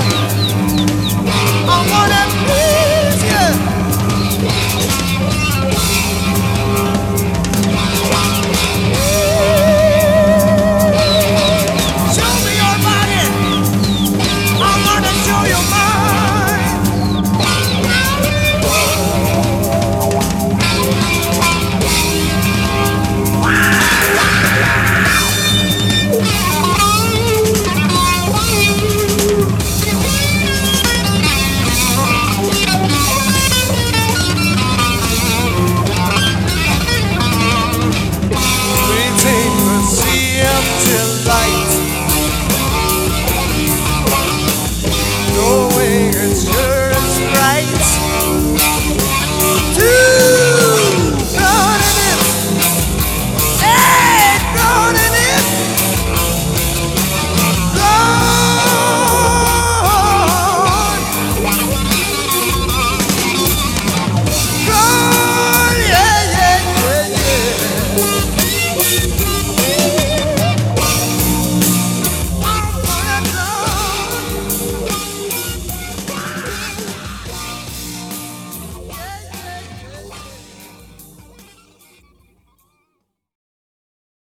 Damn!